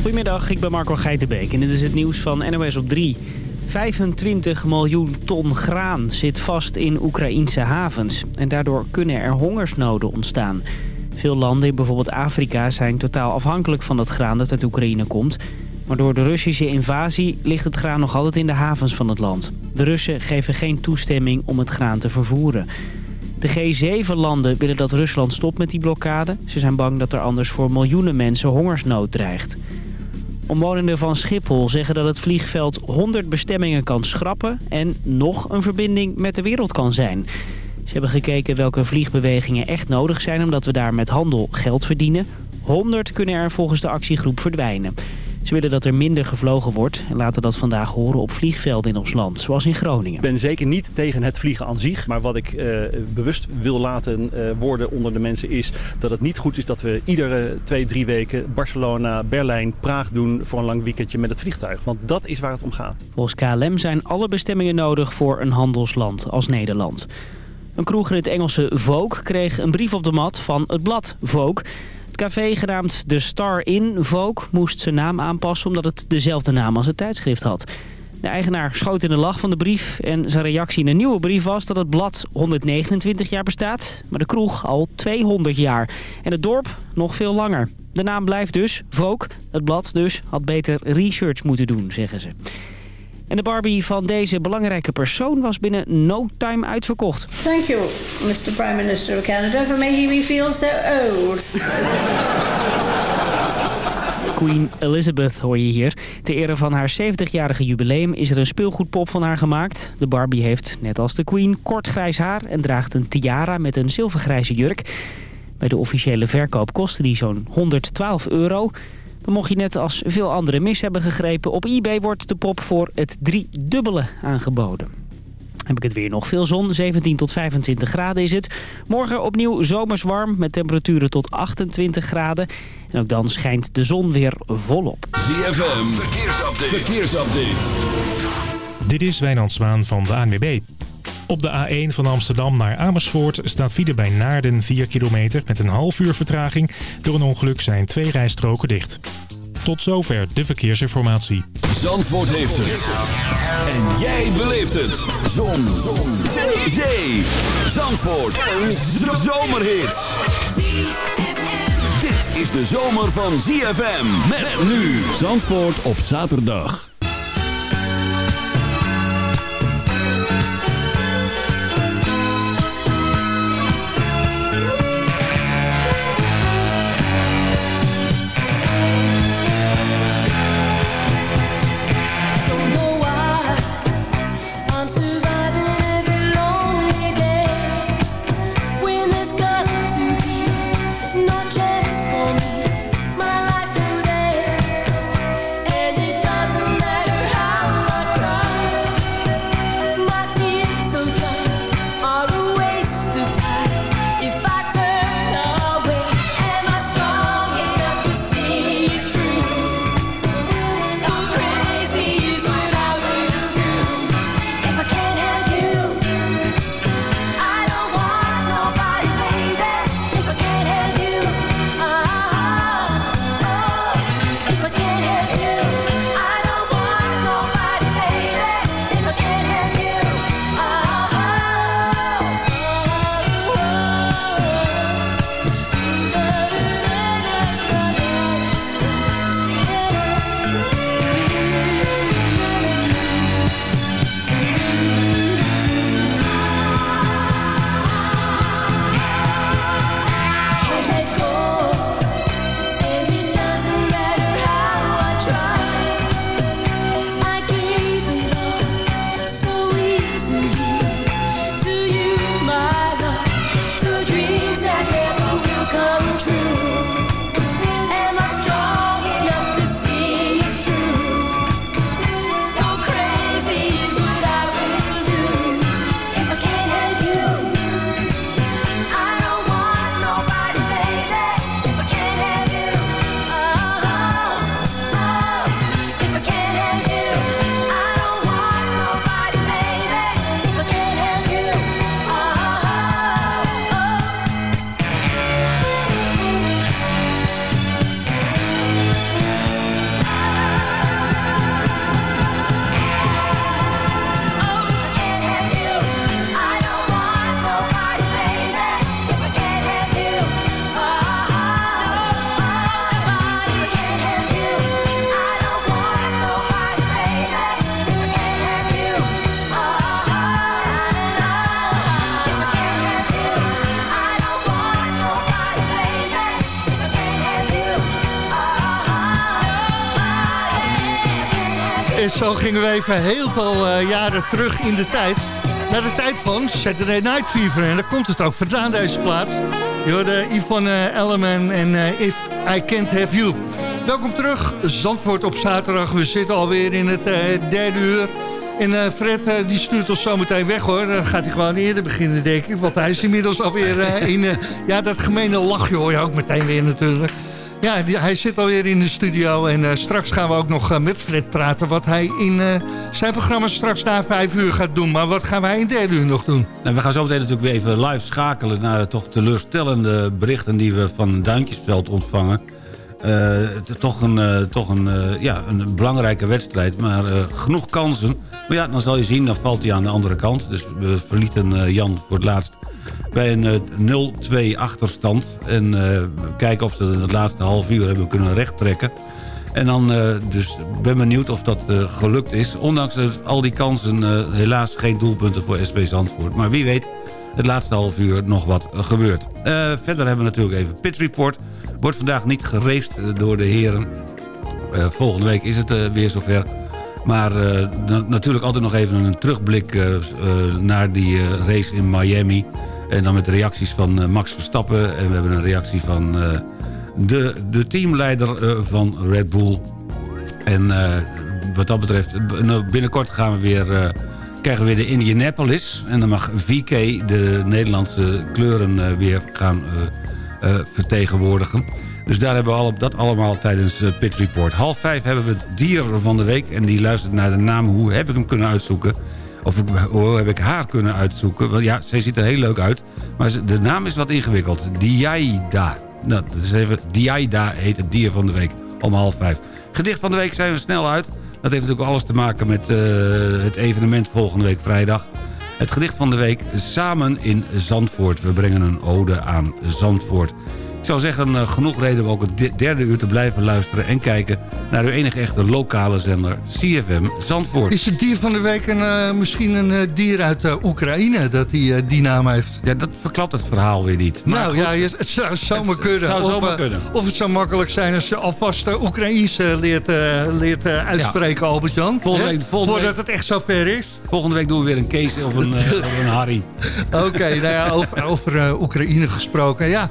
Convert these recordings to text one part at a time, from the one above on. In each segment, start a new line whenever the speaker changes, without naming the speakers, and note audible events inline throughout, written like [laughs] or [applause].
Goedemiddag, ik ben Marco Geitenbeek en dit is het nieuws van NOS op 3. 25 miljoen ton graan zit vast in Oekraïnse havens. En daardoor kunnen er hongersnoden ontstaan. Veel landen bijvoorbeeld Afrika zijn totaal afhankelijk van dat graan dat uit Oekraïne komt. Maar door de Russische invasie ligt het graan nog altijd in de havens van het land. De Russen geven geen toestemming om het graan te vervoeren. De G7-landen willen dat Rusland stopt met die blokkade. Ze zijn bang dat er anders voor miljoenen mensen hongersnood dreigt. Omwonenden van Schiphol zeggen dat het vliegveld 100 bestemmingen kan schrappen... en nog een verbinding met de wereld kan zijn. Ze hebben gekeken welke vliegbewegingen echt nodig zijn... omdat we daar met handel geld verdienen. 100 kunnen er volgens de actiegroep verdwijnen. Ze willen dat er minder gevlogen wordt en laten dat vandaag horen op vliegvelden in ons land, zoals in Groningen.
Ik ben zeker niet tegen het vliegen aan zich, maar wat ik uh, bewust wil laten uh, worden onder de mensen is dat het niet goed is dat we iedere twee, drie weken Barcelona, Berlijn, Praag doen voor een lang weekendje met het vliegtuig. Want dat is waar het om gaat.
Volgens KLM zijn alle bestemmingen nodig voor een handelsland als Nederland. Een kroeg in het Engelse Vogue kreeg een brief op de mat van het blad Vogue café genaamd The Star Inn Vogue moest zijn naam aanpassen omdat het dezelfde naam als het tijdschrift had. De eigenaar schoot in de lach van de brief en zijn reactie in een nieuwe brief was dat het blad 129 jaar bestaat, maar de kroeg al 200 jaar. En het dorp nog veel langer. De naam blijft dus Vogue. Het blad dus had beter research moeten doen, zeggen ze. En de Barbie van deze belangrijke persoon was binnen no time uitverkocht.
Thank you, Mr. Prime Minister of Canada, for making me feel so old.
Queen Elizabeth hoor je hier. Ter ere van haar 70-jarige jubileum is er een speelgoedpop van haar gemaakt. De Barbie heeft, net als de Queen, kort grijs haar en draagt een tiara met een zilvergrijze jurk. Bij de officiële verkoop kostte die zo'n 112 euro. Maar mocht je net als veel anderen mis hebben gegrepen... op eBay wordt de pop voor het driedubbele aangeboden. Heb ik het weer nog veel zon. 17 tot 25 graden is het. Morgen opnieuw zomers warm met temperaturen tot 28 graden. En ook dan schijnt de zon weer volop.
ZFM, verkeersupdate. verkeersupdate.
Dit is Wijnand Zwaan van de ANWB. Op de A1 van Amsterdam naar Amersfoort staat file bij Naarden 4 kilometer met een half uur vertraging. Door een ongeluk zijn twee rijstroken dicht. Tot zover de verkeersinformatie.
Zandvoort heeft het. En jij beleeft het. Zon. Zon. Zee. Zandvoort. Een zomerhit. Dit is de zomer van ZFM. Met nu. Zandvoort op zaterdag.
Zo gingen we even heel veel uh, jaren terug in de tijd. Naar de tijd van Saturday Night Fever. En daar komt het ook vandaan, deze plaats. Je hoorde Yvonne Elleman en uh, If I Can't Have You. Welkom terug, Zandvoort op zaterdag. We zitten alweer in het uh, derde uur. En Fred die stuurt ons zo meteen weg hoor. Dan gaat hij gewoon eerder beginnen denk ik. Want hij is inmiddels alweer uh, in... ja, dat gemene lachje hoor je ook meteen weer natuurlijk. Ja, hij zit alweer in de studio. En straks gaan we ook nog met Fred praten. Wat hij in zijn programma straks na vijf uur gaat doen. Maar wat gaan wij in derde uur nog doen?
Nou, we gaan zo meteen natuurlijk weer even live schakelen... naar toch teleurstellende berichten die we van Duintjesveld ontvangen. toch een, toch een, ja, een belangrijke wedstrijd, maar genoeg kansen maar ja, dan zal je zien, dan valt hij aan de andere kant. Dus we verlieten Jan voor het laatst bij een uh, 0-2 achterstand. En uh, kijken of ze het laatste half uur hebben kunnen rechttrekken. En dan, uh, dus ben benieuwd of dat gelukt is. Ondanks al die kansen, helaas geen doelpunten voor SP Zandvoort. Maar wie weet, het laatste half uur nog wat gebeurt. verder hebben we natuurlijk even Pit Report. Wordt vandaag niet gereest door de heren. volgende week is het weer zover. Maar natuurlijk altijd nog even een terugblik naar die race in Miami. En dan met reacties van Max Verstappen. En we hebben een reactie van de, de teamleider van Red Bull. En wat dat betreft, binnenkort gaan we weer, krijgen we weer de Indianapolis. En dan mag VK de Nederlandse kleuren weer gaan vertegenwoordigen. Dus daar hebben we al, dat allemaal tijdens Pit Report. Half vijf hebben we het dier van de week. En die luistert naar de naam. Hoe heb ik hem kunnen uitzoeken? Of hoe heb ik haar kunnen uitzoeken? Want ja, zij ziet er heel leuk uit. Maar de naam is wat ingewikkeld. Diaida. Nou, dat is even, Diaida heet het dier van de week. Om half vijf. Gedicht van de week zijn we snel uit. Dat heeft natuurlijk alles te maken met uh, het evenement volgende week vrijdag. Het gedicht van de week Samen in Zandvoort. We brengen een ode aan Zandvoort. Ik zou zeggen, eh, genoeg reden om ook het derde uur te blijven luisteren... en kijken naar uw enige echte lokale zender, CFM Zandvoort.
Is het dier van de week een, uh, misschien een uh, dier uit uh, Oekraïne dat die, die naam heeft?
Ja, dat verklapt het verhaal weer niet.
Maar nou ja, het zou zomaar kunnen.
Zou
of,
zomaar kunnen.
Of het zou makkelijk zijn als je alvast Oekraïens leert, leert uitspreken, ja. Albert-Jan.
Volgende week, volgende
Voordat het echt zo ver is.
Volgende week doen we weer een Kees of een, of een Harry. [laughs]
Oké, okay, nou ja, over, over Oekraïne gesproken. Ja,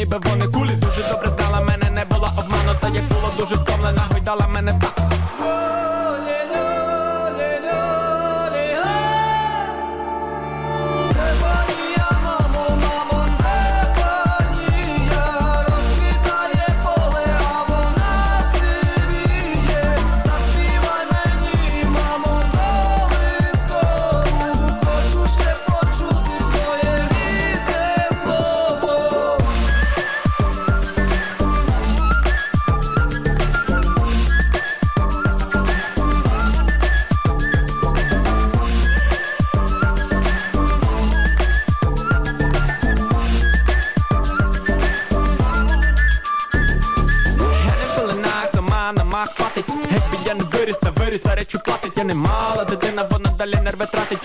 nie kalender, we traten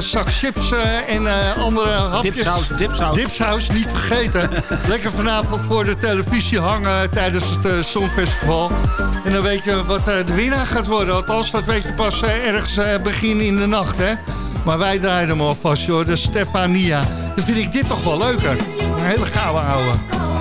zak chips uh, en andere hapjes.
Dipsaus, dipsaus.
Dipsaus, niet vergeten. [laughs] lekker vanavond voor de televisie hangen tijdens het Songfestival. En dan weet je wat de winnaar gaat worden. Althans, dat weet je pas ergens begin in de nacht, hè. Maar wij draaien hem alvast, joh. De Stefania. Dan vind ik dit toch wel leuker. Een hele gouden ouwe.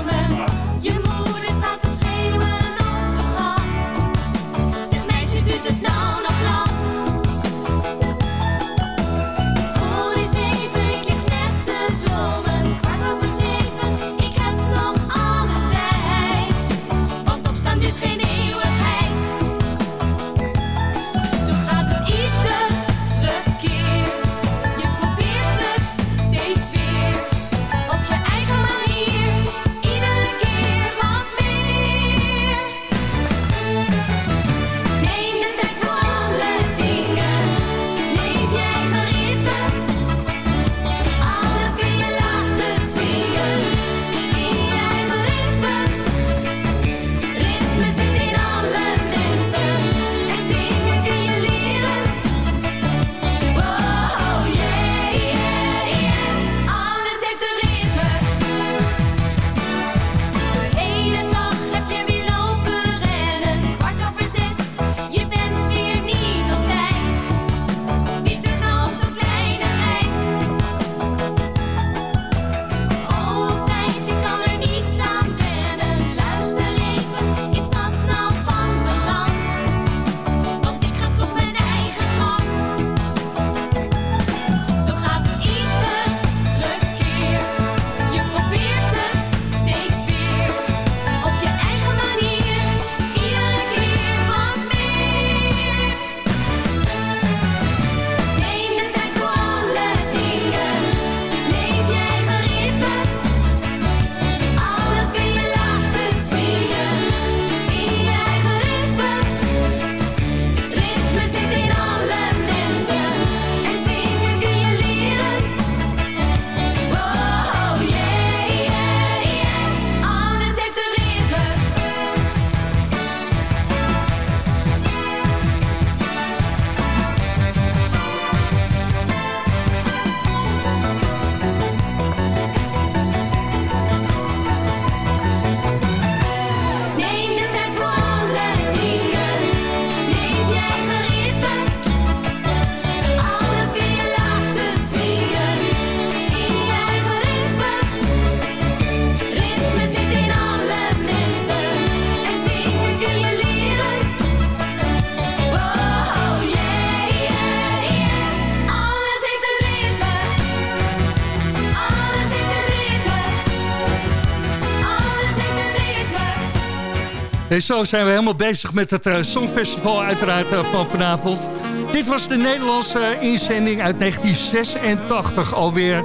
En zo zijn we helemaal bezig met het uh, Songfestival uiteraard uh, van vanavond. Dit was de Nederlandse uh, inzending uit 1986 alweer.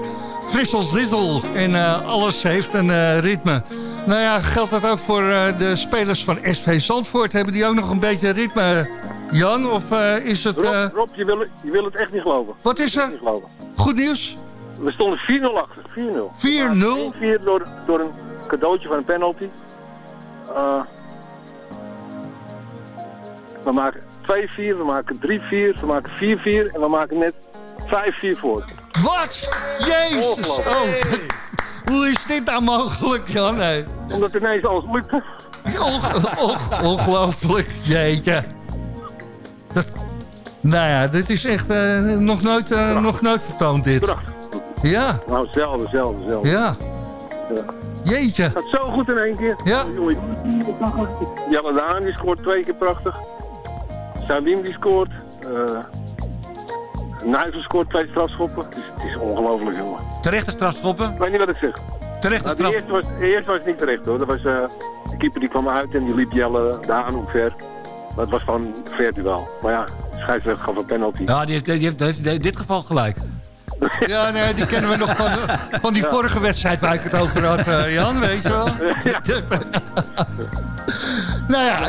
Frissel Dizzle en alles heeft een ritme. Nou ja, geldt dat ook voor de spelers van SV Zandvoort? Hebben die ook nog een beetje ritme, Jan? Of is het...
Rob, Rob je, wil, je wil het echt niet geloven.
Wat is er? Goed nieuws?
We stonden 4-0 achter.
4-0?
4-0? door, door een cadeautje van een penalty. We maken 2-4, we maken 3-4, we maken 4-4 en we maken net 5-4 voor.
Wat? Jezus! Oh. Hoe is dit nou mogelijk, Jan? Nee.
Omdat ineens alles lukte.
ongelooflijk, jeetje. Dat, nou ja, dit is echt uh, nog, nooit, uh, nog nooit vertoond, dit.
Prachtig.
Ja.
Nou, zelden, zelden, zelden.
Ja. ja. Jeetje.
Het gaat zo goed in één keer.
Ja.
Jelle Daan die scoort twee keer prachtig. Sabim die scoort. Uh, Nijvel scoort twee strafschoppen. Het is, het is ongelooflijk, jongen.
Terechte strafschoppen?
Ik weet niet wat ik zeg.
Terechte
nou,
strafschoppen?
De eerste was, de eerste was niet terecht, hoor. Dat was, uh, de keeper die kwam uit en die liep Jelle daar hoe ver. Maar het was gewoon ver duel. Maar ja, de scheidsrechter gaf een penalty.
Ja, die heeft, die heeft, die heeft in dit geval gelijk. [laughs]
Ja, nee, die kennen we nog van, van die vorige wedstrijd waar ik het over had, uh, Jan, weet je wel.
Ja. [laughs]
nou ja,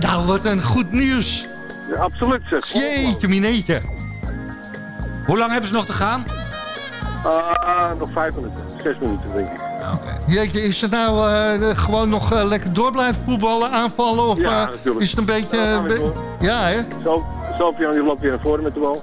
nou wat een goed nieuws.
Ja, absoluut zeg.
Jeetje, mineetje.
Hoe lang hebben ze nog te gaan?
Uh, nog vijf minuten, zes minuten denk ik.
Okay. Jeetje, is het nou uh, gewoon nog uh, lekker door blijven voetballen, aanvallen? Of
ja,
is het een beetje...
Ja,
ja, hè?
Zo, Sofian die loopt weer naar voren met de bal.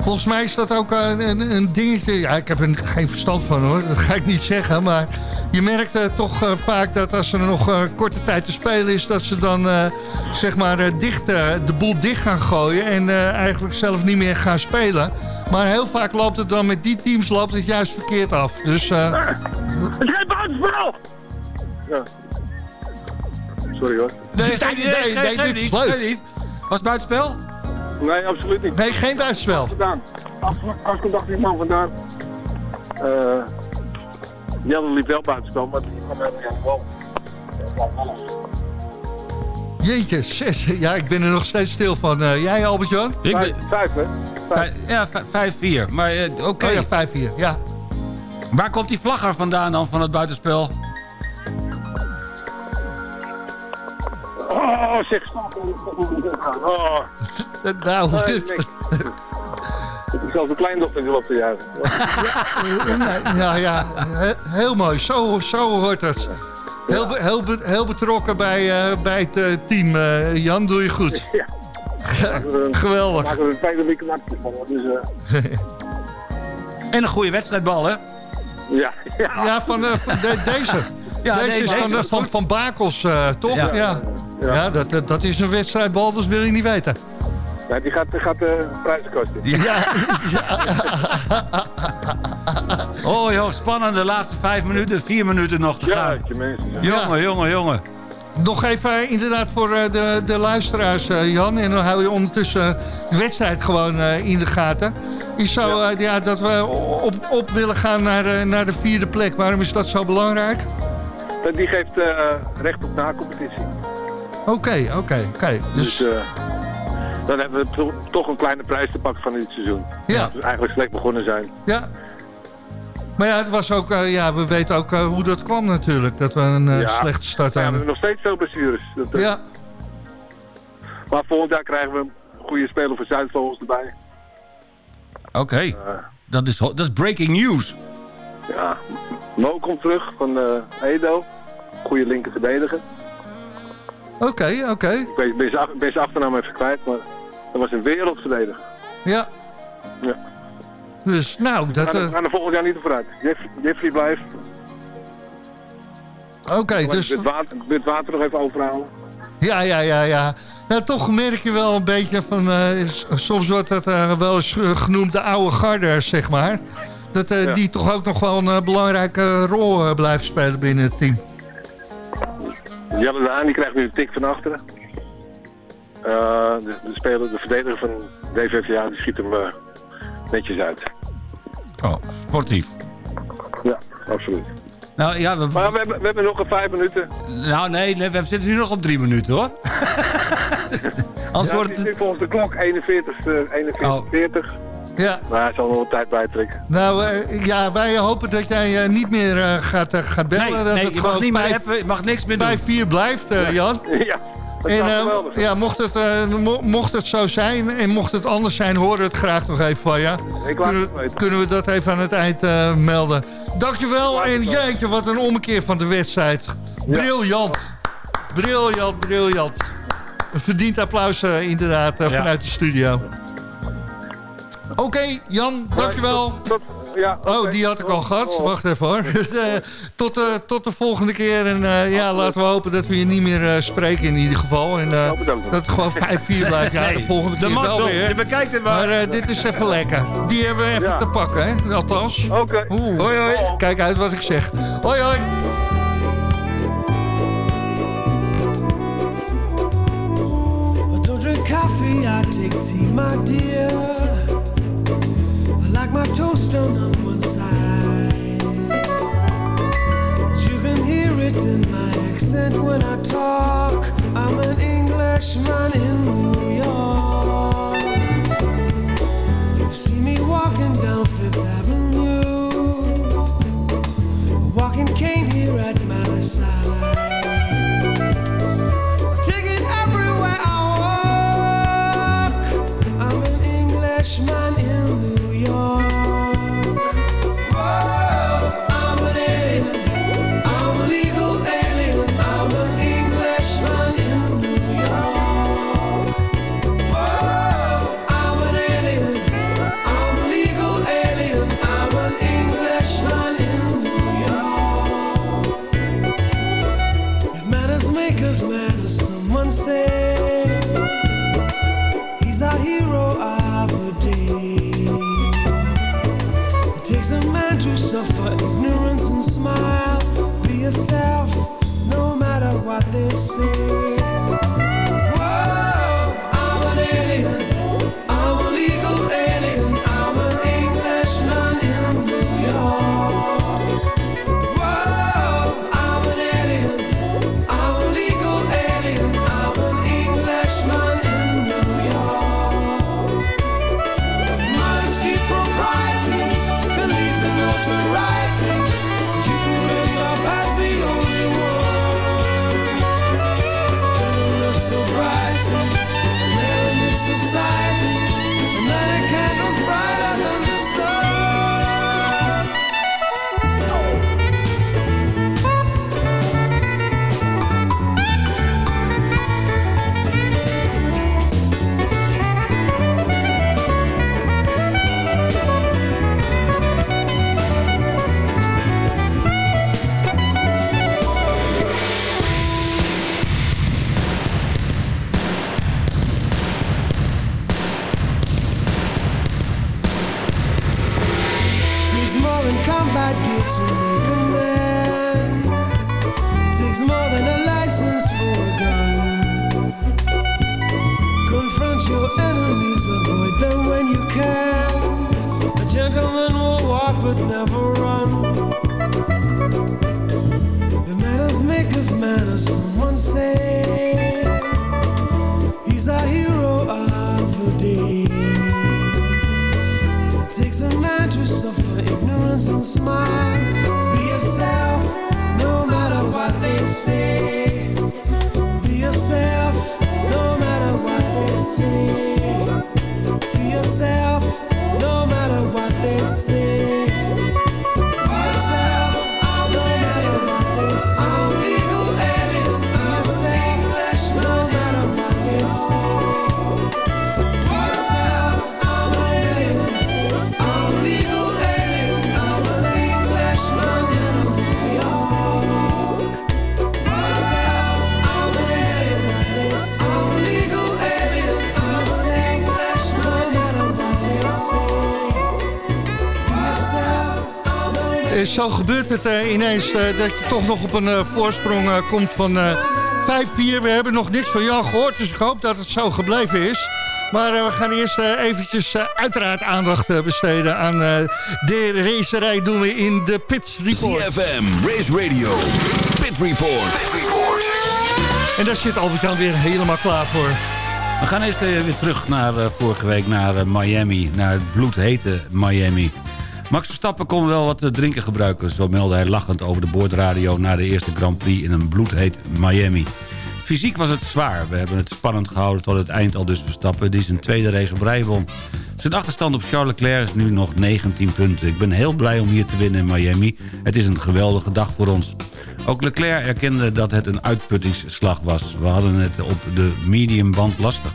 Volgens mij is dat ook eh, een, een dingetje. Ja, ik heb er geen verstand van hoor, dat ga ik niet zeggen. Maar je merkt eh, toch eh, vaak dat als er nog eh, korte tijd te spelen is... dat ze dan eh, zeg maar eh, dicht, de boel dicht gaan gooien en eh, eigenlijk zelf niet meer gaan spelen. Maar heel vaak loopt het dan met die teams loopt het juist verkeerd af. Dus eh,
Het is geen buitenspel! Ja. Sorry hoor.
Nee,
Nee, nee,
geen-
nee,
geen
dit is
niet,
leuk.
niet. Was het buitenspel?
Nee, absoluut niet.
nee, geen buitenspel.
Dacht ik man vandaan. Eh Jelle liep wel buitenspel, maar die kwam helemaal niet aan de bal.
Jeetje, zes. Ja, ik ben er nog steeds stil van. Eh, jij Albert-Jan?
Ik
Vijf,
ben-
vijf hè?
vijf- ja, vijf- vijf, vier. Maar eh, oké.
Oh ja, 5-4. Ja.
Waar komt die vlagger vandaan dan van het buitenspel?
Oh, zeg, stop. Oh, [laughs]
Nou,
nee, zelfs een kleindochter die loopt te juichen.
Nee, ja, ja, he- heel mooi. Zo, zo hoort het. Heel, be- heel, be- heel betrokken bij, eh, bij het eh, team. Eh, Jan, doe je goed.
Ja.
Geweldig.
Maken we een een actie van. Dus, eh, [laughs]
En een goede wedstrijdbal, hè?
ja, ja.
Ja, van, eh, van de- deze. [laughs]
Ja,
deze
nee,
is
deze
van, van, van Bakels, eh, toch?
Ja.
Ja, ja. dat, dat- dat is een wedstrijdbal, dat wil je niet weten.
Nee, die gaat, gaat eh prijzen kosten.
Ja. [laughs] oh joh, spannend. De laatste vijf minuten, vier minuten nog te
Ja,
gaan.
je mensen. Ja.
Jongen, jongen, jongen.
Nog even eh, inderdaad voor eh, de, de luisteraars, eh, Jan. En dan hou je ondertussen de wedstrijd gewoon eh, in de gaten. Is zo eh, ja, dat we op, op willen gaan naar, de- naar de vierde plek. Waarom is dat zo belangrijk?
Die geeft eh, recht op na-competitie.
Oké, oké, oké.
Dus
Dus
eh, dan hebben we to- toch een kleine prijs te pakken van dit seizoen.
Ja.
Dat we eigenlijk slecht begonnen zijn.
ja. Maar ja, het was ook, eh, ja, we weten ook eh, hoe dat kwam natuurlijk. Dat we een eh,
Ja.
slechte start
We hebben
hadden.
nog steeds veel blessures. Dat,
Ja,
Maar volgend jaar krijgen we een goede speler voor Zuidvogels erbij.
Oké, dat, is, dat is breaking news.
ja. Mo komt terug van eh, Edo. Goede linker verdediger.
oké, oké.
Ik ben, ben zijn achternaam even kwijt, maar dat was een wereldverdediger.
Ja.
Ja.
Dus nou, dat...
gaan,
eh,
we gaan er volgend jaar niet op vooruit. Jeff- Jeffrey blijft.
Oké, dus...
Het water, het water nog even overhalen.
Ja, ja, ja, ja. Nou, toch merk je wel een beetje van... s- soms wordt dat eh, wel eens genoemd de oude garde, zeg maar. Dat
Ja.
die toch ook nog wel een belangrijke rol blijft spelen binnen het team.
Jelle de Haan die krijgt nu een tik van achteren. Eh, de, de, speler, de verdediger van DVVA die schiet hem eh, netjes uit.
Oh, sportief.
Ja, absoluut.
Nou ja, we,
Maar we hebben, we hebben nog een vijf minuten.
nou nee, nee, we zitten nu nog op drie minuten hoor. [laughs] Anders
Ja,
wordt
het is
het...
nu volgens de klok 41, eh, 41
Oh.
40.
Ja,
Maar hij zal nog wat tijd bijtrekken.
nou, eh, ja, wij hopen dat jij eh, niet meer eh, gaat, eh, gaat bellen.
Nee,
dat
nee,
het
je mag, niet meer
vijf-
mag niks meer doen.
5-4 blijft, eh, Jan.
ja,
En eh, ja, mocht, het, eh, mo- mocht het zo zijn en mocht het anders zijn, horen we het graag nog even van je.
Het
Kunnen,
weten.
kunnen we dat even aan het eind eh, melden. Dankjewel en jeetje, wat een ommekeer van de wedstrijd. Briljant. Briljant, briljant. Een verdiend applaus inderdaad
Ja.
vanuit de studio. Oké, Jan, dankjewel.
Tot,
Oh, die had ik al gehad.
Oh.
Wacht even hoor. [laughs] Eh, tot, eh, tot de volgende keer. En eh, ja, laten we hopen dat we je niet meer eh, spreken in ieder geval. En eh,
Oh, bedankt.
dat het gewoon 5-4 blijft. Ja, de volgende
de
keer wel weer.
je bekijkt het maar.
Maar eh, dit is even lekker. Die hebben we even
Ja.
te pakken, hè? Althans.
Oké.
Hoi hoi.
Kijk uit wat ik zeg. Hoi, hoi.
Coffee, I take tea, my dear. Like my toast on one side. You can hear it in my accent when I talk. I'm an Englishman in New York. You see me walking down Fifth Avenue, walking cane here at my side.
Zo gebeurt het eh, ineens eh, dat je toch nog op een eh, voorsprong komt van eh 5-4. We hebben nog niks van Jan gehoord, dus ik hoop dat het zo gebleven is. Maar eh, we gaan eerst eh, eventjes uiteraard aandacht besteden aan eh, de racerij doen we in de Pit Report.
CFM, Race Radio, Pit Report.
En daar zit Albert-Jan weer helemaal klaar voor.
We gaan eerst weer terug naar eh, vorige week, naar eh, Miami. Naar het bloedhete Miami. Max Verstappen kon wel wat te drinken gebruiken. Zo meldde hij lachend over de boordradio... na de eerste Grand Prix in een bloedheet Miami. Fysiek was het zwaar. We hebben het spannend gehouden tot het eind al dus Verstappen... die zijn tweede race op rij won. Zijn achterstand op Charles Leclerc is nu nog 19 punten. Ik ben heel blij om hier te winnen in Miami. Het is een geweldige dag voor ons. Ook Leclerc erkende dat het een uitputtingsslag was. We hadden het op de mediumband lastig.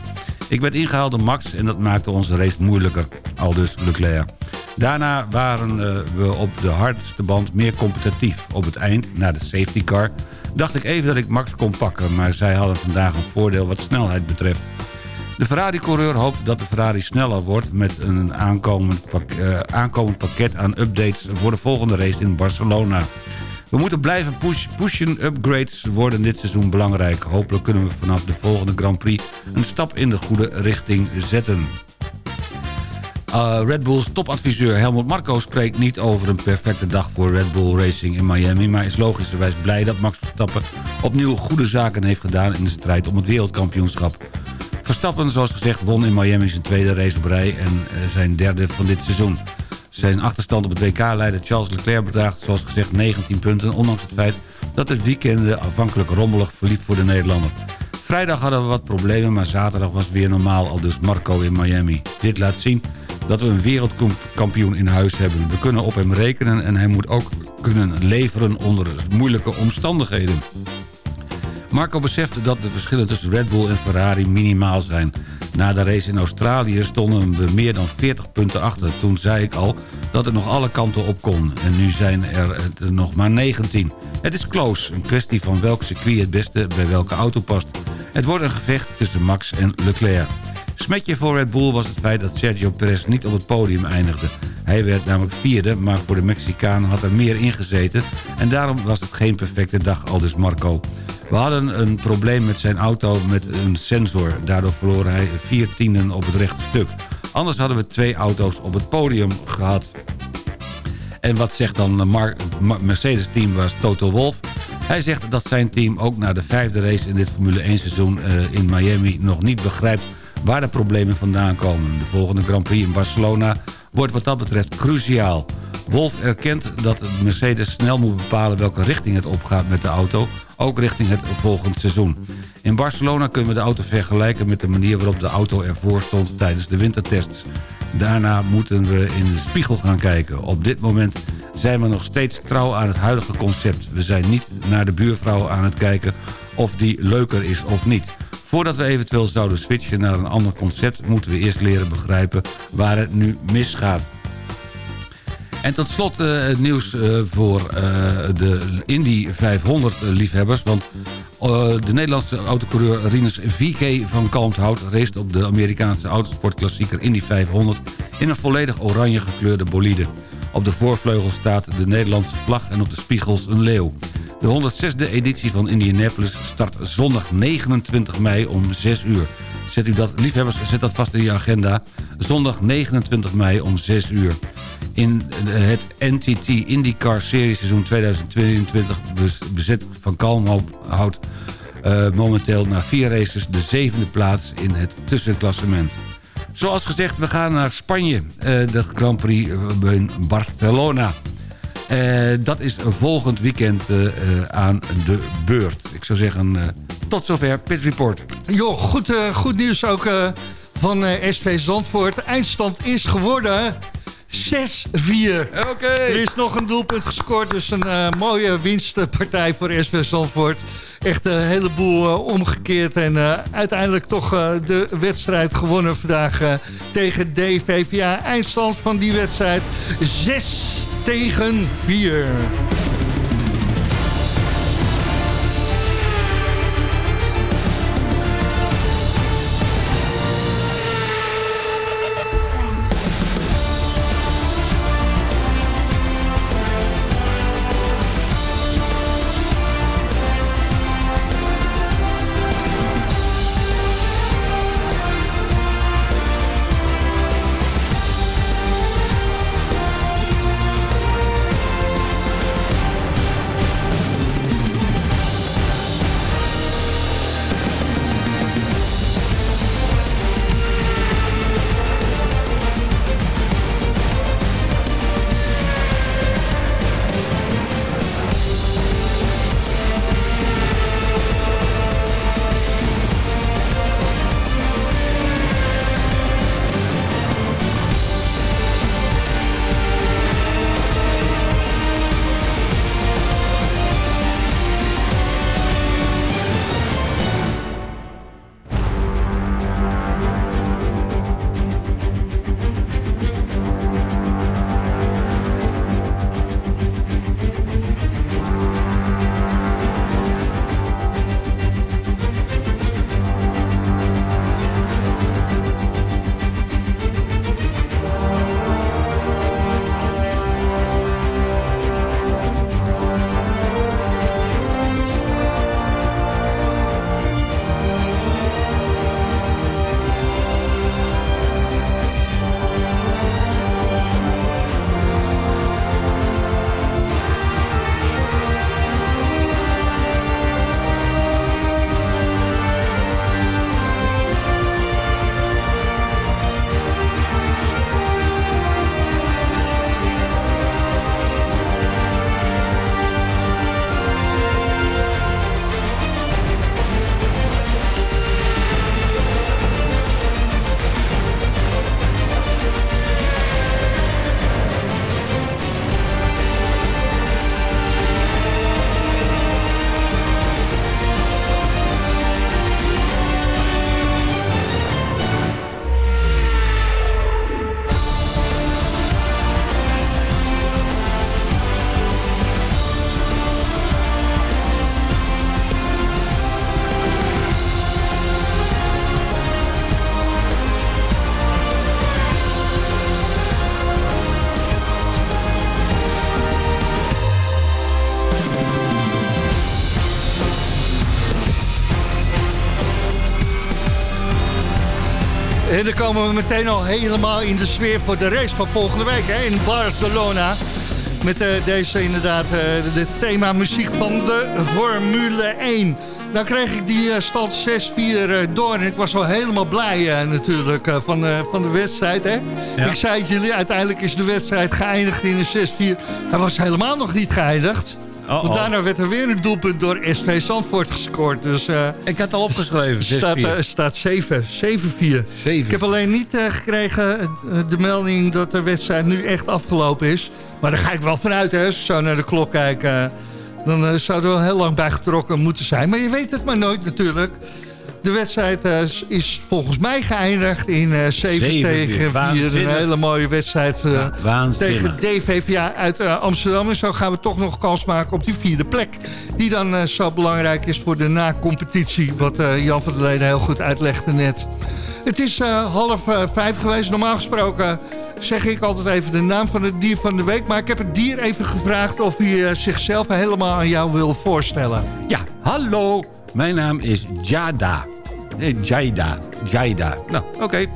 Ik werd ingehaald door Max en dat maakte onze race moeilijker. Aldus Leclerc. Daarna waren eh, we op de hardste band meer competitief. Op het eind, na de safety car, dacht ik even dat ik Max kon pakken... maar zij hadden vandaag een voordeel wat snelheid betreft. De Ferrari-coureur hoopt dat de Ferrari sneller wordt... met een aankomend, eh, aankomend pakket aan updates voor de volgende race in Barcelona. We moeten blijven push, pushen. Upgrades worden dit seizoen belangrijk. Hopelijk kunnen we vanaf de volgende Grand Prix... een stap in de goede richting zetten. Uh, Red Bulls topadviseur Helmut Marko spreekt niet over een perfecte dag voor Red Bull Racing in Miami... maar is logischerwijs blij dat Max Verstappen opnieuw goede zaken heeft gedaan... in de strijd om het wereldkampioenschap. Verstappen, zoals gezegd, won in Miami zijn tweede race op rij... en eh, zijn derde van dit seizoen. Zijn achterstand op het WK-leider Charles Leclerc bedraagt, zoals gezegd, 19 punten... ondanks het feit dat het weekend afhankelijk rommelig verliep voor de Nederlander. Vrijdag hadden we wat problemen, maar zaterdag was weer normaal... al dus Marco in Miami. Dit laat zien dat we een wereldkampioen in huis hebben. We kunnen op hem rekenen en hij moet ook kunnen leveren onder moeilijke omstandigheden. Marco besefte dat de verschillen tussen Red Bull en Ferrari minimaal zijn. Na de race in Australië stonden we meer dan 40 punten achter. Toen zei ik al dat het nog alle kanten op kon. En nu zijn er nog maar 19. Het is close, een kwestie van welk circuit het beste bij welke auto past. Het wordt een gevecht tussen Max en Leclerc. Smetje voor Red Bull was het feit dat Sergio Perez niet op het podium eindigde. Hij werd namelijk vierde, maar voor de Mexicaan had er meer ingezeten... en daarom was het geen perfecte dag, aldus Marco. We hadden een probleem met zijn auto met een sensor. Daardoor verloor hij vier tienden op het rechte stuk. Anders hadden we twee auto's op het podium gehad. En wat zegt dan Mercedes-team was Toto Wolff? Hij zegt dat zijn team ook na de vijfde race in dit Formule 1 seizoen uh, in Miami nog niet begrijpt waar de problemen vandaan komen. De volgende Grand Prix in Barcelona wordt wat dat betreft cruciaal. Wolf erkent dat Mercedes snel moet bepalen welke richting het opgaat met de auto, ook richting het volgend seizoen. In Barcelona kunnen we de auto vergelijken met de manier waarop de auto ervoor stond tijdens de wintertests. Daarna moeten we in de spiegel gaan kijken. Op dit moment zijn we nog steeds trouw aan het huidige concept. We zijn niet naar de buurvrouw aan het kijken of die leuker is of niet. Voordat we eventueel zouden switchen naar een ander concept... moeten we eerst leren begrijpen waar het nu misgaat. En tot slot uh, het nieuws uh, voor uh, de Indy 500 liefhebbers. Want de Nederlandse autocoureur Rinus VK van Kalmthout... race op de Amerikaanse autosportklassieker Indy 500... in een volledig oranje gekleurde bolide. Op de voorvleugel staat de Nederlandse vlag en op de spiegels een leeuw. De 106e editie van Indianapolis start zondag 29 mei om 6 uur. Zet u dat, liefhebbers, zet dat vast in je agenda. Zondag 29 mei om 6 uur. In het NTT IndyCar Series seizoen 2022 bezet Van Kalmhout uh, momenteel na vier races de zevende plaats in het tussenklassement. Zoals gezegd, we gaan naar Spanje. Uh, de Grand Prix in Barcelona. Dat is volgend weekend aan de beurt. Ik zou zeggen, tot zover Pit Report.
Jo, goed, goed nieuws ook van SV Zandvoort. eindstand is geworden 6-4.
Oké.
Er is nog een doelpunt gescoord, dus een mooie winstpartij voor SV Zandvoort. Echt een heleboel omgekeerd en uiteindelijk toch de wedstrijd gewonnen vandaag tegen DVVA. Eindstand van die wedstrijd 6 tegen 4. En dan komen we meteen al helemaal in de sfeer voor de race van volgende week hè, in Barcelona. Met uh, deze inderdaad uh, de thema muziek van de Formule 1. Dan kreeg ik die uh, stand 6-4 door en ik was wel helemaal blij natuurlijk van, van de wedstrijd. Hè? Ja. Ik zei het jullie, uiteindelijk is de wedstrijd geëindigd in een 6-4. Hij was helemaal nog niet geëindigd. Uh -oh. Want daarna werd er weer een doelpunt door SV Zandvoort gescoord. Dus, uh,
ik had al opgeschreven.
staat, uh, staat 7, 7-4. Ik heb alleen niet uh, gekregen de melding dat de wedstrijd nu echt afgelopen is. Maar daar ga ik wel vanuit, hè. Als ik zo naar de klok kijk, dan zou er wel heel lang bij getrokken moeten zijn. Maar je weet het maar nooit natuurlijk. De wedstrijd uh, is volgens mij geëindigd in uh, 7, 7 tegen 4. Een hele mooie wedstrijd uh, ja, tegen DVVA uit uh, Amsterdam. En zo gaan we toch nog kans maken op die vierde plek. Die dan zo belangrijk is voor de na-competitie. Wat Jan van der Leden heel goed uitlegde net. Het is half vijf geweest. Normaal gesproken zeg ik altijd even de naam van het dier van de week. Maar ik heb het dier even gevraagd of hij zichzelf helemaal aan jou wil voorstellen.
Ja, hallo. Mijn naam is Jada. Nee, Jaida. Jaida. Nou, oké. Okay.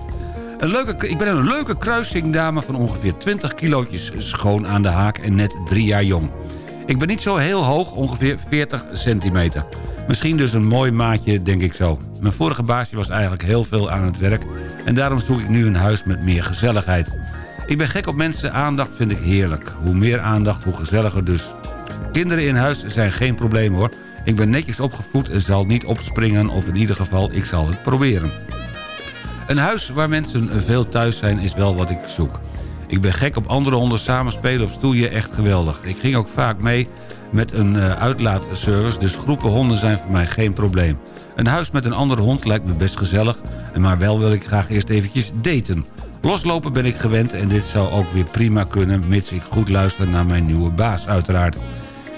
ik ben een leuke kruisingdame van ongeveer 20 kilootjes schoon aan de haak en net drie jaar jong. Ik ben niet zo heel hoog, ongeveer 40 centimeter. Misschien dus een mooi maatje, denk ik zo. Mijn vorige baasje was eigenlijk heel veel aan het werk... en daarom zoek ik nu een huis met meer gezelligheid. Ik ben gek op mensen, aandacht vind ik heerlijk. Hoe meer aandacht, hoe gezelliger dus. Kinderen in huis zijn geen probleem hoor... Ik ben netjes opgevoed en zal niet opspringen of in ieder geval ik zal het proberen. Een huis waar mensen veel thuis zijn is wel wat ik zoek. Ik ben gek op andere honden samenspelen of stoeien echt geweldig. Ik ging ook vaak mee met een uh, uitlaatservice, dus groepen honden zijn voor mij geen probleem. Een huis met een andere hond lijkt me best gezellig, maar wel wil ik graag eerst eventjes daten. Loslopen ben ik gewend en dit zou ook weer prima kunnen... mits ik goed luister naar mijn nieuwe baas uiteraard.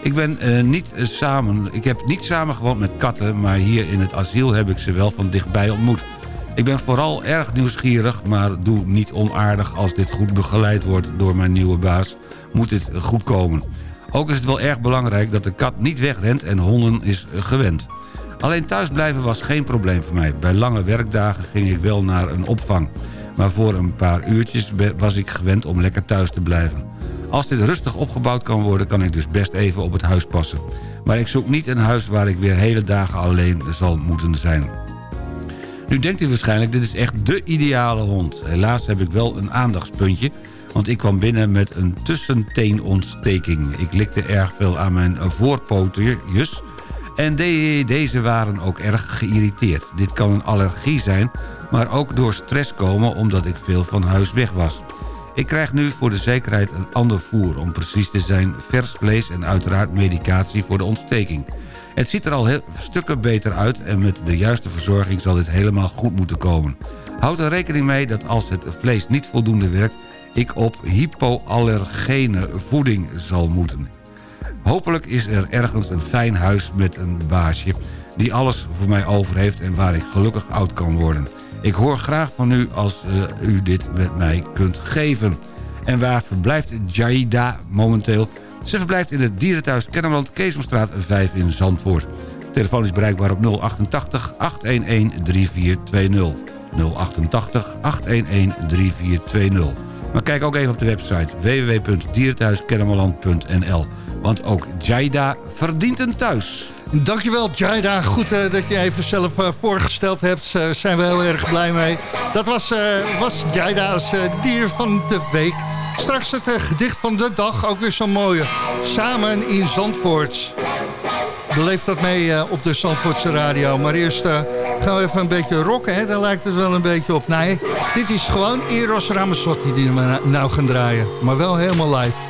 Ik ben uh, niet uh, samen... Ik heb niet samen gewoond met katten... maar hier in het asiel heb ik ze wel van dichtbij ontmoet. Ik ben vooral erg nieuwsgierig... maar doe niet onaardig als dit goed begeleid wordt door mijn nieuwe baas. Moet dit goed komen. Ook is het wel erg belangrijk dat de kat niet wegrent en honden is uh, gewend. Alleen thuisblijven was geen probleem voor mij. Bij lange werkdagen ging ik wel naar een opvang. Maar voor een paar uurtjes was ik gewend om lekker thuis te blijven. Als dit rustig opgebouwd kan worden, kan ik dus best even op het huis passen. Maar ik zoek niet een huis waar ik weer hele dagen alleen zal moeten zijn. Nu denkt u waarschijnlijk, dit is echt de ideale hond. Helaas heb ik wel een aandachtspuntje... want ik kwam binnen met een tussenteenontsteking. Ik likte erg veel aan mijn voorpootjes... en deze waren ook erg geïrriteerd. Dit kan een allergie zijn, maar ook door stress komen... omdat ik veel van huis weg was. Ik krijg nu voor de zekerheid een ander voer. Om precies te zijn vers vlees en uiteraard medicatie voor de ontsteking. Het ziet er al stukken beter uit en met de juiste verzorging zal dit helemaal goed moeten komen. Houd er rekening mee dat als het vlees niet voldoende werkt... ik op hypoallergene voeding zal moeten. Hopelijk is er ergens een fijn huis met een baasje... die alles voor mij over heeft en waar ik gelukkig oud kan worden. Ik hoor graag van u als uh, u dit met mij kunt geven. En waar verblijft Jaida momenteel? Ze verblijft in het dierenthuis Kennemerland, Keesomstraat 5 in Zandvoort. telefoon is bereikbaar op 088 811 3420. 088 811 3420. Maar kijk ook even op de website www.dierenthuiskennemerland.nl. Want ook Jaida verdient een thuis.
Dankjewel Jaida, goed uh, dat je even zelf uh, voorgesteld hebt. Daar zijn we heel erg blij mee. Dat was, was Jaida als dier van de week. Straks het gedicht van de dag, ook weer zo'n mooie. Samen in Zandvoort. Beleef dat mee op de Zandvoortse radio. Maar eerst gaan we even een beetje rocken, hè? daar lijkt het wel een beetje op. Nee, dit is gewoon Eros Ramazzotti die we nou gaan draaien. Maar wel helemaal live.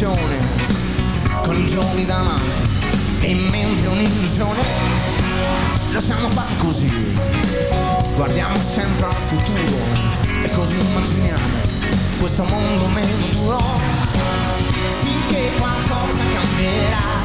passione con i giorni davanti e in mente un'illusione. Lo siamo fatti così. Guardiamo sempre al futuro e così immaginiamo questo mondo meno duro. Finché qualcosa cambierà.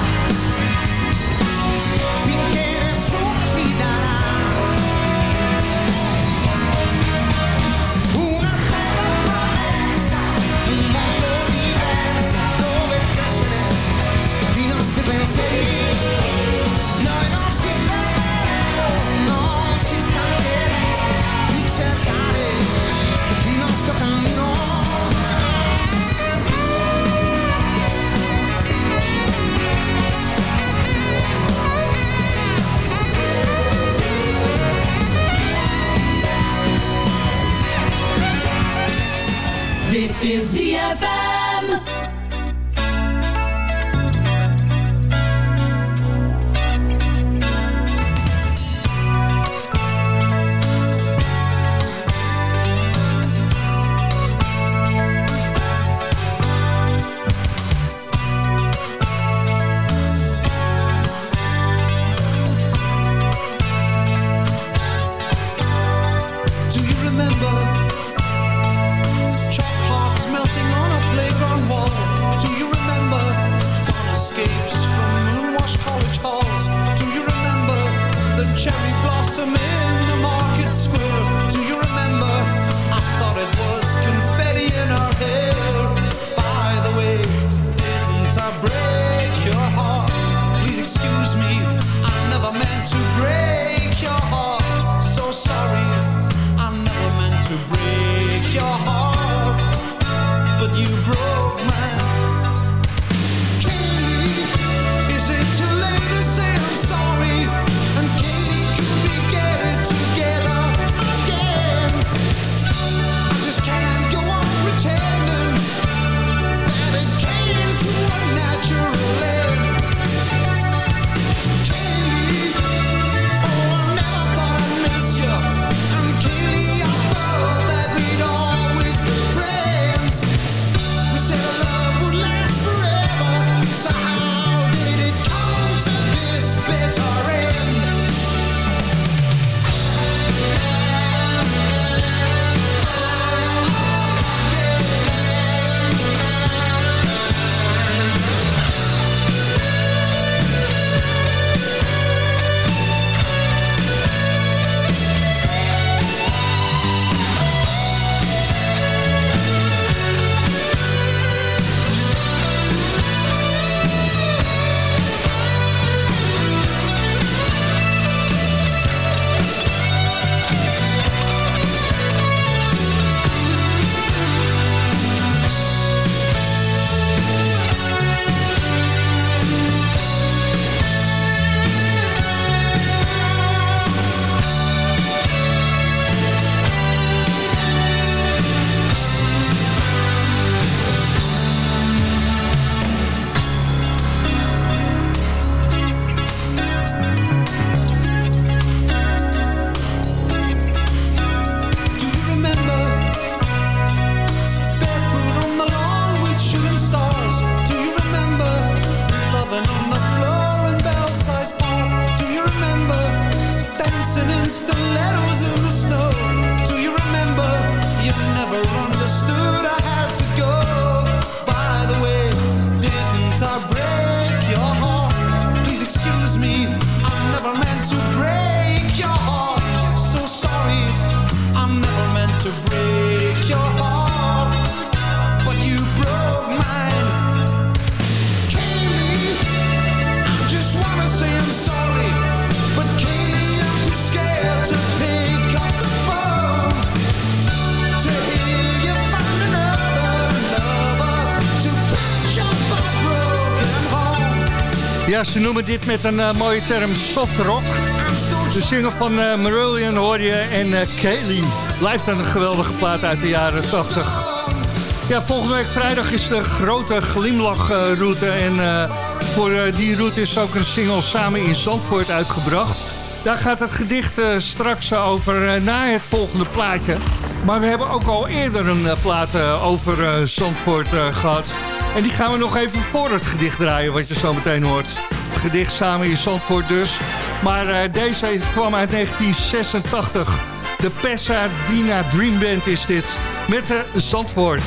Hearts
noemen dit met een eh, mooie term soft rock. De single van eh Marillion hoor je en eh Kaylee. Blijft een geweldige plaat uit de jaren 80. Ja, volgende week vrijdag is de grote glimlachroute. en voor die route is ook een single samen in Zandvoort uitgebracht. Daar gaat het gedicht straks over na het volgende plaatje. Maar we hebben ook al eerder een plaat over Zandvoort eh, gehad. En die gaan we nog even voor het gedicht draaien, wat je zo meteen hoort. Gedicht samen in Zandvoort dus. Maar eh, deze kwam uit 1986. De Pasadena Dream Band is dit. Met de Zandvoort.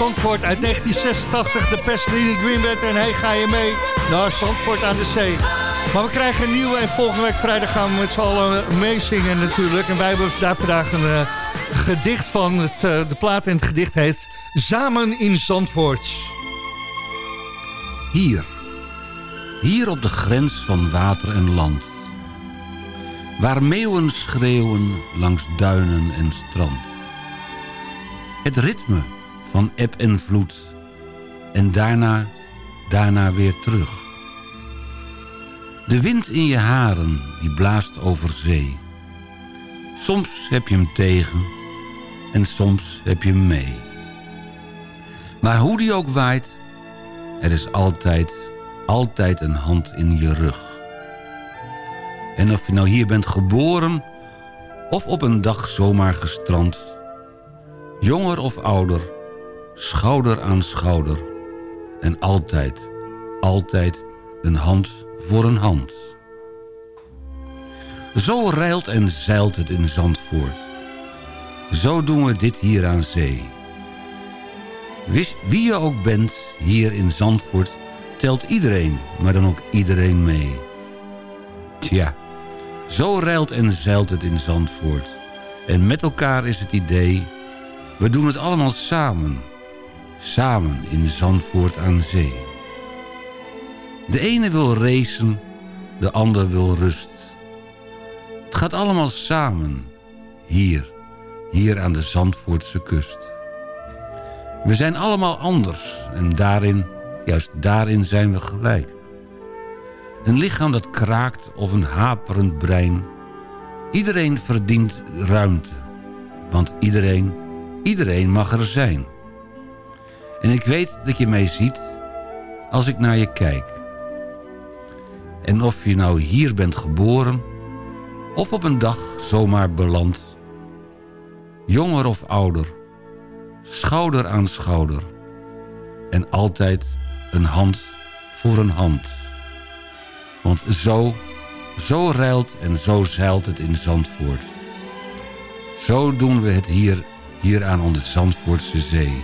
Zandvoort
uit 1986, de Pasadena Band. En hey, ga je mee naar Zandvoort aan de zee. Maar we krijgen een nieuwe en volgende week vrijdag gaan we met z'n allen meezingen natuurlijk. En wij hebben daar vandaag een eh, gedicht van. Het, eh, de plaat en het gedicht heet Samen in Zandvoort.
Hier. Hier op de grens van water en land. Waar meeuwen schreeuwen langs duinen en strand. Het ritme van eb en vloed. En daarna, daarna weer terug. De wind in je haren, die blaast over zee. Soms heb je hem tegen en soms heb je hem mee. Maar hoe die ook waait, er is altijd, altijd een hand in je rug. En of je nou hier bent geboren Of op een dag zomaar gestrand. Jonger of ouder, schouder aan schouder. En altijd, altijd een hand voor een hand. Zo rijlt en zeilt het in Zandvoort. Zo doen we dit hier aan zee. Wie je ook bent, hier in Zandvoort... telt iedereen, maar dan ook iedereen mee. Tja, zo rijlt en zeilt het in Zandvoort. En met elkaar is het idee... we doen het allemaal samen. Samen in Zandvoort aan zee. De ene wil racen, de ander wil rust. Het gaat allemaal samen, hier, hier aan de Zandvoortse kust. We zijn allemaal anders en daarin, juist daarin zijn we gelijk. Een lichaam dat kraakt of een haperend brein. Iedereen verdient ruimte, want iedereen, iedereen mag er zijn. En ik weet dat je mij ziet als ik naar je kijk. En of je nou hier bent geboren of op een dag zomaar beland. Jonger of ouder, schouder aan schouder. En altijd een hand voor een hand. Want zo, zo rijlt en zo zeilt het in Zandvoort. Zo doen we het hier, hier aan de Zandvoortse zee.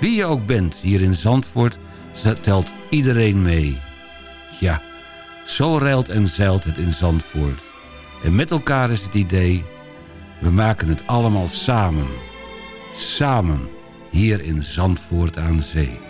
Wie je ook bent hier in Zandvoort, telt iedereen mee. Ja, zo rijlt en zeilt het in Zandvoort. En met elkaar is het idee, we maken het allemaal samen. Samen, hier in Zandvoort aan Zee.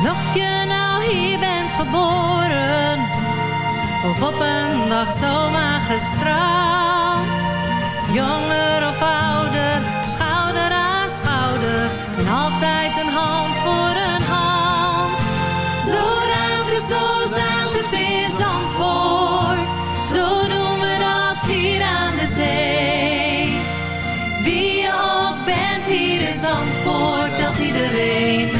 En of je nou hier bent geboren, of op een dag zomaar gestraald. Jonger of ouder, schouder aan schouder, en altijd een hand voor een hand. Zo ruimt het, zo zaalt het in Zandvoort, zo doen we dat hier aan de zee. Wie je ook bent hier in Zandvoort, dat iedereen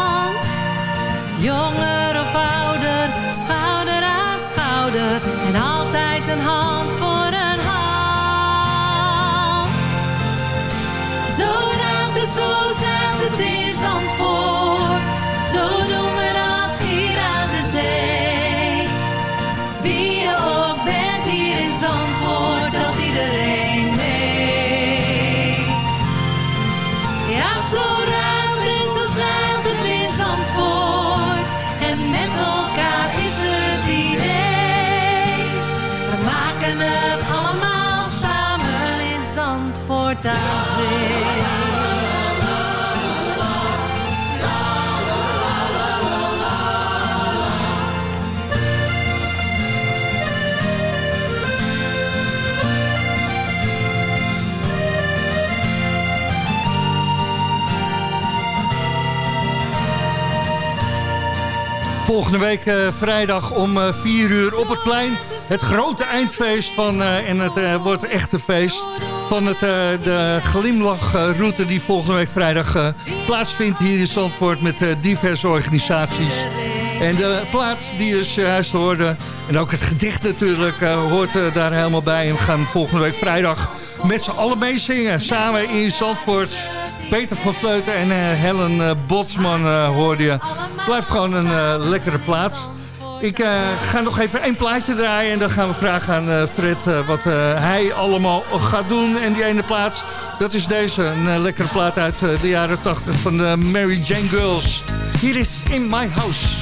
Jonger of ouder, schouder aan schouder, en altijd een hand
volgende week eh, vrijdag om eh 4 uur op het plein. Het grote eindfeest van, eh, en het eh, wordt echt een feest van het, eh, de glimlachroute die volgende week vrijdag eh, plaatsvindt hier in Zandvoort met eh, diverse organisaties. En de plaats die is juist hoorde, en ook het gedicht natuurlijk, eh, hoort eh, daar helemaal bij. En we gaan volgende week vrijdag met z'n allen meezingen, samen in Zandvoort. Peter van Vleuten en eh, Helen eh, Botsman eh, hoorde je. Blijft gewoon een eh, lekkere plaats. Ik eh, ga nog even één plaatje draaien en dan gaan we vragen aan eh, Fred wat hij allemaal gaat doen. En die ene plaats, dat is deze, een lekkere plaat uit de jaren 80 van de Mary Jane Girls. Hier is In My House.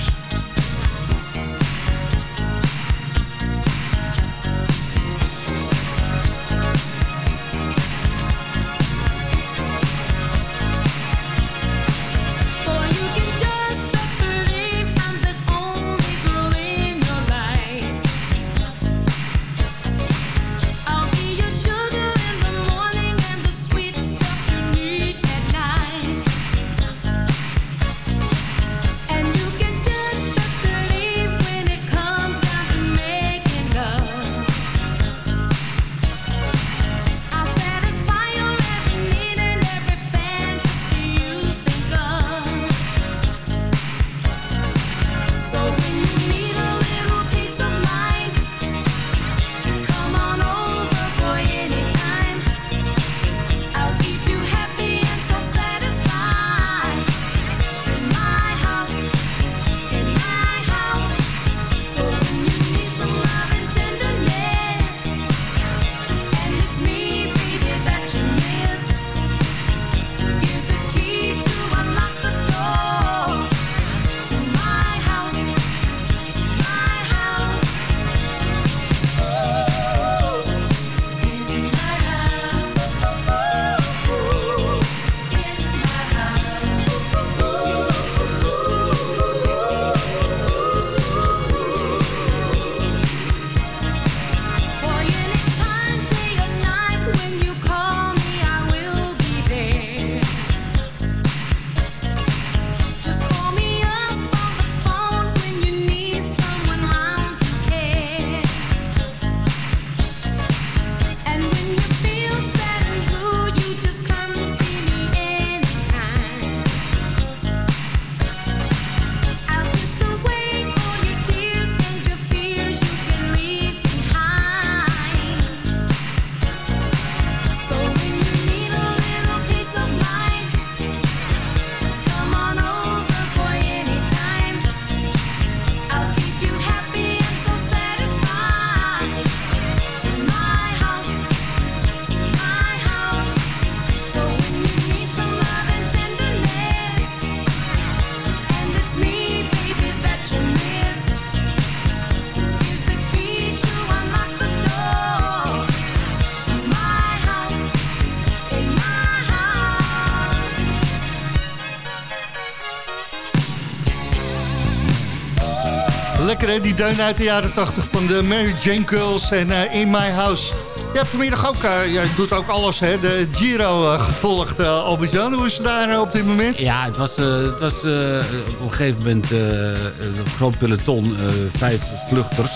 Die deun uit de jaren 80 van de Mary Jane Girls en eh, In My House. Ja, vanmiddag ook, eh, je doet ook alles hè, de Giro eh, gevolgd, uh, Albert-Jan. Hoe is het daar eh, op dit moment?
Ja, het was, eh, het was eh, op een gegeven moment eh, een groot peloton, eh, vijf vluchters.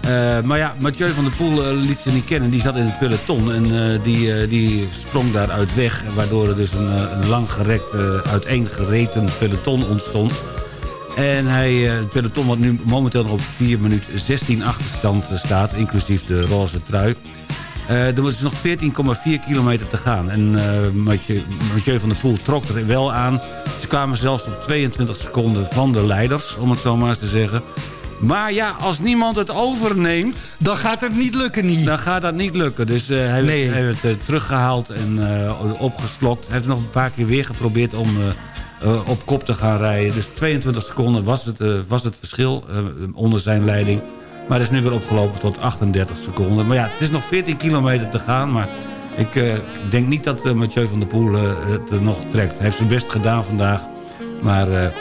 Eh, maar ja, Mathieu van der Poel eh, liet ze niet kennen. Die zat in het peloton en eh, die, eh, die sprong daaruit weg. Waardoor er dus een, eh, een lang gerekt, eh, uiteengereten peloton ontstond. En hij, eh, het peloton wat nu momenteel op 4 minuten 16 achterstand eh, staat, inclusief de roze trui. Eh, er is nog 14,4 kilometer te gaan. En eh, Mathieu, Mathieu van der Poel trok er wel aan. Ze kwamen zelfs op 22 seconden van de leiders, om het zo maar eens te zeggen. Maar ja, als niemand het overneemt...
Dan gaat het niet lukken, niet.
Dan gaat dat niet lukken. Dus hij
Nee.
heeft het eh, teruggehaald en opgeslokt. Hij heeft nog een paar keer weer geprobeerd om eh, op kop te gaan rijden. Dus 22 seconden was het, eh, was het verschil eh, onder zijn leiding. Maar het is nu weer opgelopen tot 38 seconden. Maar ja, het is nog 14 kilometer te gaan. Maar ik denk niet dat Mathieu van der Poel het nog trekt. Hij heeft zijn best gedaan vandaag. Maar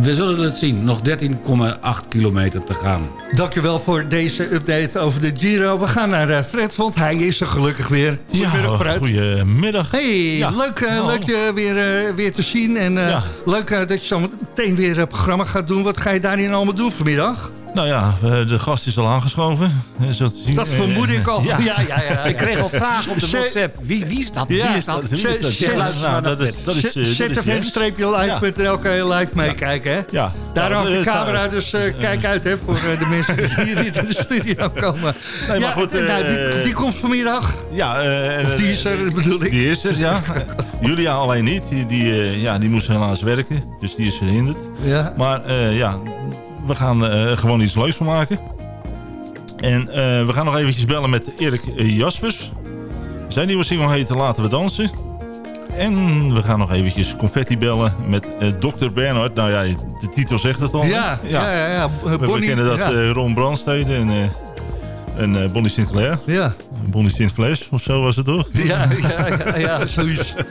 We zullen het zien. Nog 13,8 kilometer te gaan.
Dankjewel voor deze update over de Giro. We gaan naar eh, Fred, want hij is er gelukkig weer. Goedemiddag, Fred.
Goedemiddag.
Hey,
Ja.
leuk, eh, leuk je weer, eh, weer te zien. En eh,
Ja.
leuk dat je zo meteen weer een programma gaat doen. Wat ga je daarin allemaal doen vanmiddag?
Nou ja, de gast is al aangeschoven.
Dat
Eh,
vermoed ik al.
Ja,
Ja, ja, ja, ja.
Ik kreeg al vragen op de WhatsApp. Wie, wie is dat?
Ja,
wie is dat?
Dat?
Luister
nou,
maar
dat is, dat is, eh, dat.
ZFM-live.nl kan je live meekijken, hè?
Ja.
Daar hangt de camera, dus eh, kijk uit hè, voor eh, de mensen die hier niet in de studio komen.
Nee, maar
Ja,
goed,
nou, die, die komt vanmiddag.
Ja, eh,
Of die is er, bedoel ik.
Die is er, ja. Julia alleen niet. Die, die, eh, ja, die moest helaas werken. Dus die is verhinderd.
Ja.
Maar eh, ja, we gaan er gewoon iets leuks van maken. En eh, we gaan nog eventjes bellen met Erik eh, Jaspers. Zijn nieuwe single heet Laten we dansen. En we gaan nog eventjes confetti bellen met eh Dr. Bernhard. Nou ja, de titel zegt het al.
Ja, ja, ja. ja.
We
Bonnie,
kennen dat
ja.
eh, Ron Brandstede en, eh en eh, Bonnie Sinclair.
Ja.
Bonnie Sint-Fles, of zo was het toch?
Ja, ja, ja, ja, zoiets. [laughs]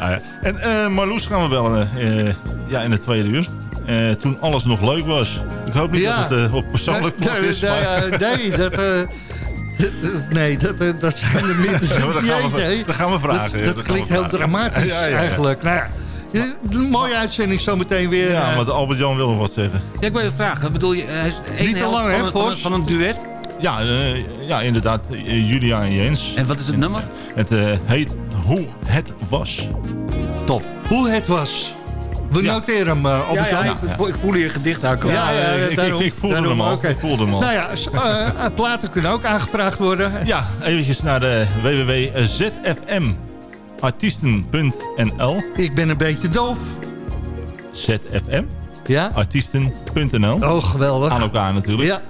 Ah. En eh, Marloes gaan we bellen eh, ja, in het tweede uur. Eh, toen alles nog leuk was. Ik hoop niet
Ja.
dat het eh, op persoonlijk vlak
nee,
is.
nee,
maar-
eh, nee, dat... eh, Nee, dat, dat zijn de [laughs] minder.
Ja, maar dat gaan we- dat gaan we vragen,
Dat, klinkt heel
vragen.
dramatisch
Ja, ja, ja.
eigenlijk. Nou ja, je- een mooie uitzending zometeen weer.
Ja, want Albert-Jan wil nog wat zeggen.
Ja, ik wil je vragen. Bedoel je, hij is één
Niet te lang, hè,
van, een- van, een-
Vos?
van een duet?
Ja, ja inderdaad. Julia en Jens.
En wat is het nummer?
Het eh, heet Hoe het was.
Top.
Hoe het was. We
Ja.
noteren hem, eh,
Ja,
Albert
ja,
Jan.
ik, voel- ik voel hier gedicht aankomen.
Ja, ja,
ik- ik-
daarom,
ik voelde
daarom,
hem al, ik voelde hem al.
Nou ja, eh, eh, platen kunnen ook aangevraagd worden.
Ja, eventjes naar de www.zfmartiesten.nl
Ik ben een beetje doof.
ZFM
Ja?
artiesten.nl
Oh, geweldig.
Aan elkaar natuurlijk.
Ja.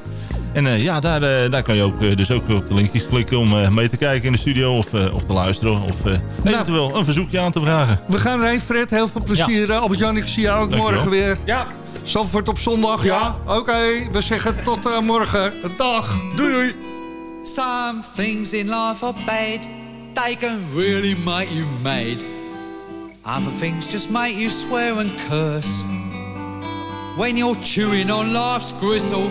En eh, ja, daar, eh, daar kan je ook, eh, dus ook op de linkjes klikken om eh, mee te kijken in de studio of, of te luisteren. Of eh, eventueel een verzoekje aan te vragen.
We gaan erheen, Fred. Heel veel plezier. Eh, Albert-Jan, ik zie jou ook morgen weer.
Ja.
Zandvoort op zondag, ja? Oké, we zeggen tot eh, morgen. Dag.
Doei doei.
Some things in life are bad. They can really make you mad. Other things just make you swear and curse. When you're chewing on life's gristle,